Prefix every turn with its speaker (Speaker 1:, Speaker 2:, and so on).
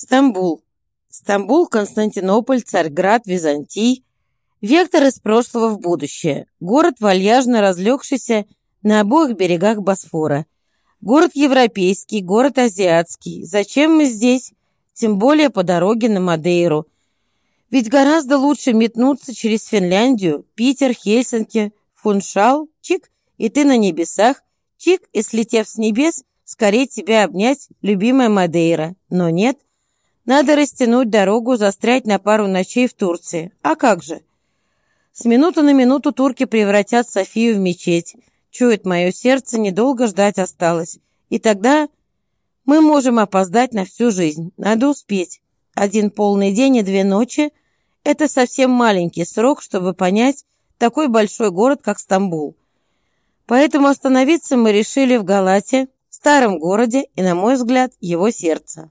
Speaker 1: Стамбул. Стамбул, Константинополь, Царьград, Византий. Вектор из прошлого в будущее. Город, вальяжно разлегшийся на обоих берегах Босфора. Город европейский, город азиатский. Зачем мы здесь? Тем более по дороге на Мадейру. Ведь гораздо лучше метнуться через Финляндию, Питер, Хельсинки, Фуншал, чик, и ты на небесах, чик, и слетев с небес, скорее тебя обнять, любимая Мадейра. Но нет, надо растянуть дорогу, застрять на пару ночей в Турции. А как же? С минуты на минуту турки превратят Софию в мечеть. Чует мое сердце, недолго ждать осталось. И тогда мы можем опоздать на всю жизнь. Надо успеть. Один полный день и две ночи – это совсем маленький срок, чтобы понять такой большой город, как Стамбул. Поэтому остановиться мы решили в Галате, старом городе и, на мой взгляд, его сердце.